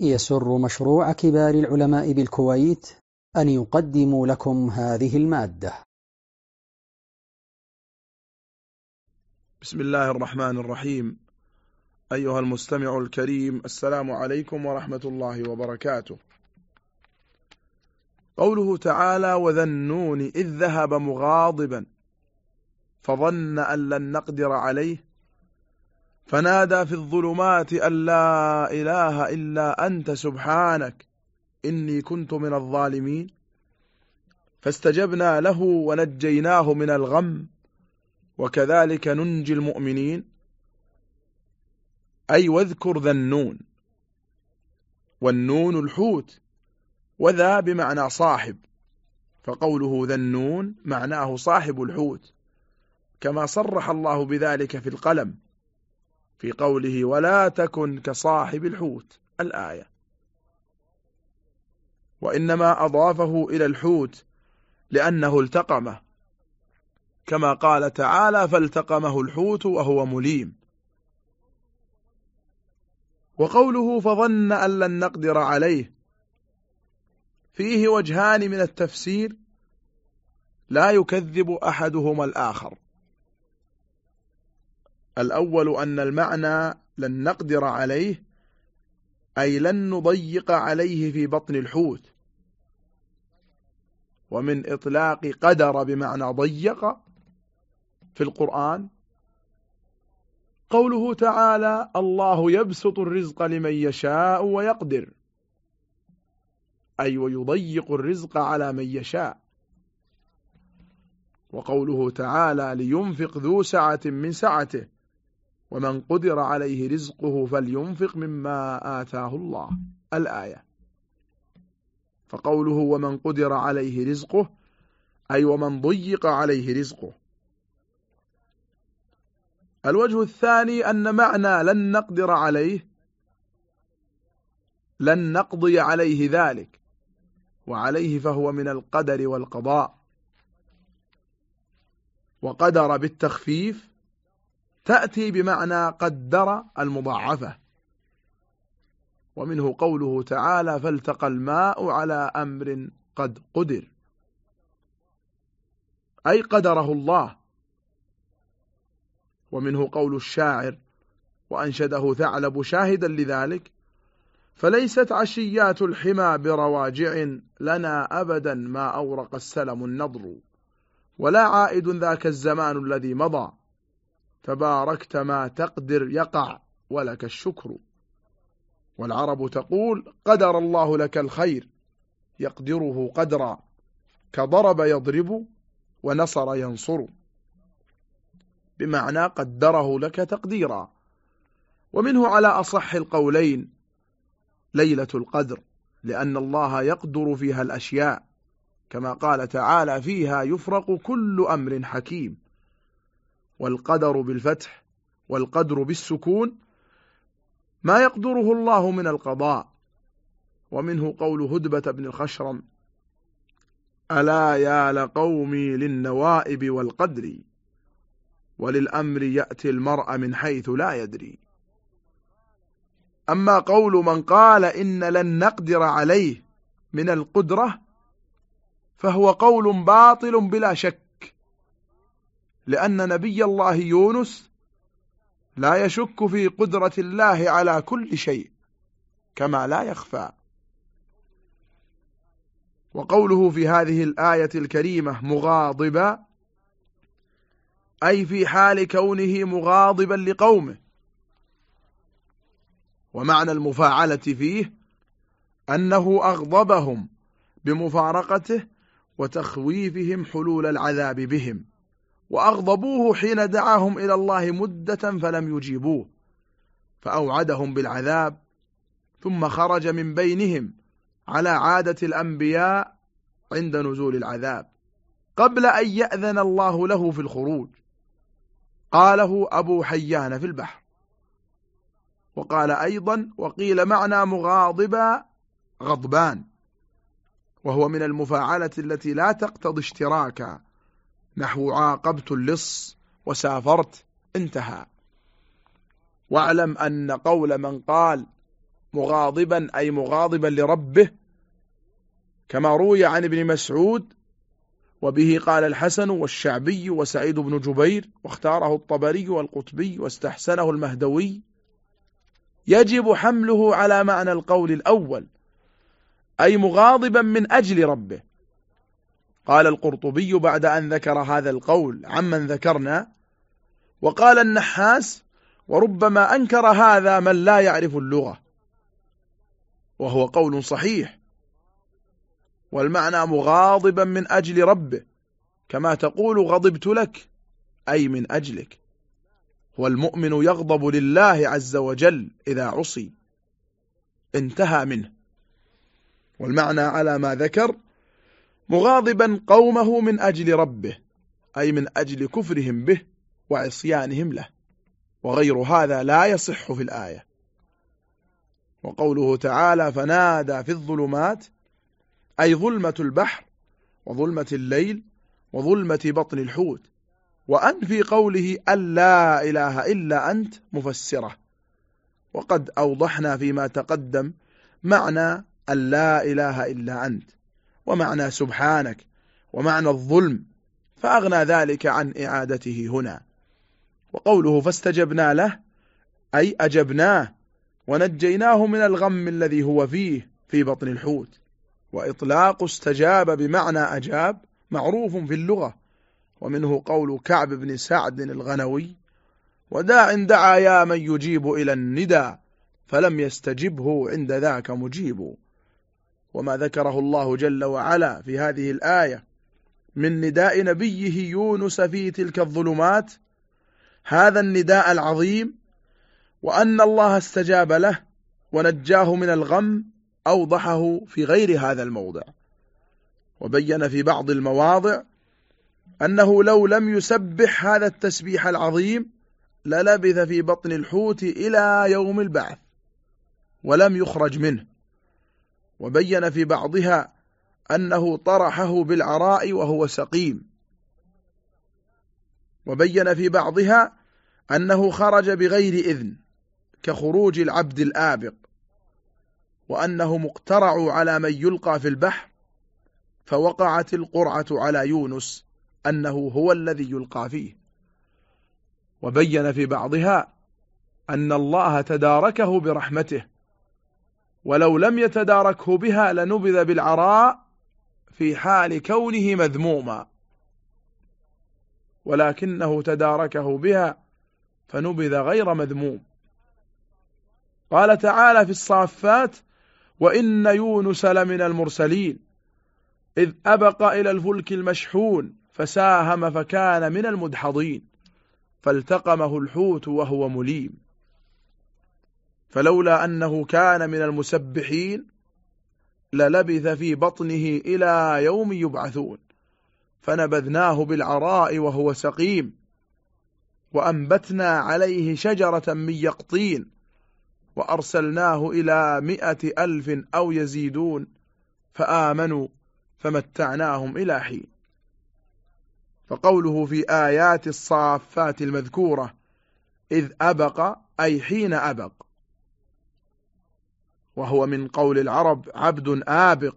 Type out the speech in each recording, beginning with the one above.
يسر مشروع كبار العلماء بالكويت أن يقدم لكم هذه المادة. بسم الله الرحمن الرحيم. أيها المستمع الكريم السلام عليكم ورحمة الله وبركاته. قوله تعالى وذا النون إذ ذهب مغاضبا فظن أن لن نقدر عليه فنادى في الظلمات أن لا إله إلا أنت سبحانك إني كنت من الظالمين. فاستجبنا له ونجيناه من الغم وكذلك ننجي المؤمنين. أي واذكر ذا النون والنون الحوت وذا بمعنى صاحب. فقوله ذا النون معناه صاحب الحوت كما صرح الله بذلك في القلم. في قوله ولا تكن كصاحب الحوت الآية. وإنما أضافه إلى الحوت لأنه التقمه. كما قال تعالى فالتقمه الحوت وهو مليم. وقوله فظن أن لن نقدر عليه. فيه وجهان من التفسير لا يكذب أحدهما الآخر. الأول أن المعنى لن نقدر عليه أي لن نضيق عليه في بطن الحوت. ومن إطلاق قدر بمعنى ضيق في القرآن قوله تعالى الله يبسط الرزق لمن يشاء ويقدر أي ويضيق الرزق على من يشاء. وقوله تعالى لينفق ذو سعة من سعته ومن قدر عليه رزقه فلينفق مما آتاه الله. الآية. فقوله ومن قدر عليه رزقه أي ومن ضيق عليه رزقه. الوجه الثاني أن معنى لن نقدر عليه لن نقضي عليه ذلك وعليه فهو من القدر والقضاء. وقدر بالتخفيف تأتي بمعنى قدر المضاعفة. ومنه قوله تعالى فالتقى الماء على أمر قد قدر. أي قدره الله. ومنه قول الشاعر وأنشده ثعلب شاهدا لذلك فليست عشيات الحمى برواجع لنا أبدا ما أورق السلم النضر ولا عائد ذاك الزمان الذي مضى. تباركت ما تقدر يقع ولك الشكر. والعرب تقول قدر الله لك الخير يقدره قدرا. كضرب يضرب ونصر ينصر. بمعنى قدره لك تقديرا. ومنه على أصح القولين ليلة القدر لأن الله يقدر فيها الأشياء. كما قال تعالى فيها يفرق كل أمر حكيم. والقدر بالفتح والقدر بالسكون ما يقدره الله من القضاء ومنه قول هدبة بن الخشرم ألا يا لقومي للنوائب والقدر وللأمر يأتي المرء من حيث لا يدري. أما قول من قال إن لن نقدر عليه من القدرة فهو قول باطل بلا شك. لأن نبي الله يونس لا يشك في قدرة الله على كل شيء كما لا يخفى. وقوله في هذه الآية الكريمة مغاضبا أي في حال كونه مغاضبا لقومه. ومعنى المفاعلة فيه أنه أغضبهم بمفارقته وتخويفهم حلول العذاب بهم. وأغضبوه حين دعاهم إلى الله مدة فلم يجيبوه فأوعدهم بالعذاب ثم خرج من بينهم على عادة الأنبياء عند نزول العذاب قبل أن يأذن الله له في الخروج. قاله أبو حيان في البحر. وقال أيضا وقيل معنى مغاضبا غضبان وهو من المفاعلة التي لا تقتضي اشتراكا نحو عاقبت اللص وسافرت انتهى. واعلم أن قول من قال مغاضبا أي مغاضبا لربه كما روي عن ابن مسعود وبه قال الحسن والشعبي وسعيد بن جبير واختاره الطبري والقطبي واستحسنه المهدوي يجب حمله على معنى القول الأول أي مغاضبا من أجل ربه. قال القرطبي بعد أن ذكر هذا القول عمن ذكرنا وقال النحاس وربما أنكر هذا من لا يعرف اللغة. وهو قول صحيح. والمعنى مغاضبا من أجل ربه كما تقول غضبت لك أي من أجلك. والمؤمن يغضب لله عز وجل إذا عصي. انتهى منه. والمعنى على ما ذكر مغاضبا قومه من أجل ربه أي من أجل كفرهم به وعصيانهم له وغير هذا لا يصح في الآية. وقوله تعالى فنادى في الظلمات أي ظلمة البحر وظلمة الليل وظلمة بطن الحوت وأن في قوله أن لا إله إلا أنت مفسرة. وقد أوضحنا فيما تقدم معنى أن لا إله إلا أنت ومعنى سبحانك ومعنى الظلم فأغنى ذلك عن إعادته هنا. وقوله فاستجبنا له أي أجبناه ونجيناه من الغم الذي هو فيه في بطن الحوت. وإطلاق استجاب بمعنى أجاب معروف في اللغة ومنه قول كعب بن سعد الغنوي وداع دعا يا من يجيب إلى الندى فلم يستجبه عند ذاك مجيب. وما ذكره الله جل وعلا في هذه الآية من نداء نبيه يونس في تلك الظلمات هذا النداء العظيم وأن الله استجاب له ونجاه من الغم أوضحه في غير هذا الموضع. وبين في بعض المواضع أنه لو لم يسبح هذا التسبيح العظيم للبث في بطن الحوت إلى يوم البعث ولم يخرج منه. وبين في بعضها أنه طرحه بالعراء وهو سقيم. وبين في بعضها أنه خرج بغير إذن كخروج العبد الآبق وأنه مقترع على من يلقى في البحر فوقعت القرعة على يونس أنه هو الذي يلقى فيه. وبين في بعضها أن الله تداركه برحمته ولو لم يتداركه بها لنبذ بالعراء في حال كونه مذموما. ولكنه تداركه بها فنبذ غير مذموم. قال تعالى في الصافات وإن يونس لمن المرسلين إذ أبق إلى الفلك المشحون فساهم فكان من المدحضين فالتقمه الحوت وهو مليم. فلولا أنه كان من المسبحين للبث في بطنه إلى يوم يبعثون. فنبذناه بالعراء وهو سقيم وأنبتنا عليه شجرة من يقطين وأرسلناه إلى مئة ألف أو يزيدون. فآمنوا فمتعناهم إلى حين. فقوله في آيات الصافات المذكورة إذ أبق أي حين أبق. وهو من قول العرب عبد آبق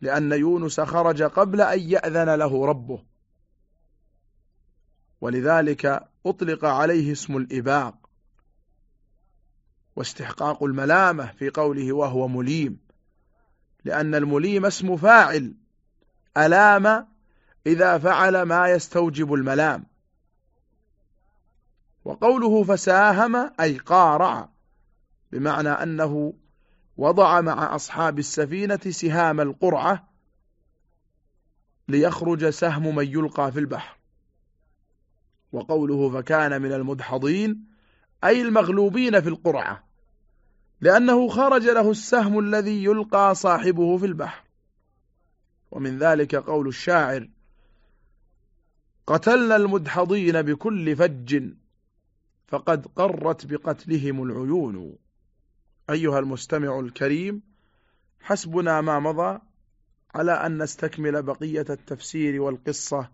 لأن يونس خرج قبل أن يأذن له ربه. ولذلك أطلق عليه اسم الإباق واستحقاق الملامة في قوله وهو مليم لأن المليم اسم فاعل ألام إذا فعل ما يستوجب الملام. وقوله فساهم أي قارع بمعنى أنه وضع مع أصحاب السفينة سهام القرعة ليخرج سهم من يلقى في البحر. وقوله فكان من المدحضين أي المغلوبين في القرعة لأنه خرج له السهم الذي يلقى صاحبه في البحر. ومن ذلك قول الشاعر قتلنا المدحضين بكل فج فقد قرت بقتلهم العيون. أيها المستمع الكريم حسبنا ما مضى على أن نستكمل بقية التفسير والقصة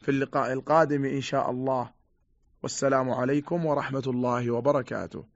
في اللقاء القادم إن شاء الله. والسلام عليكم ورحمة الله وبركاته.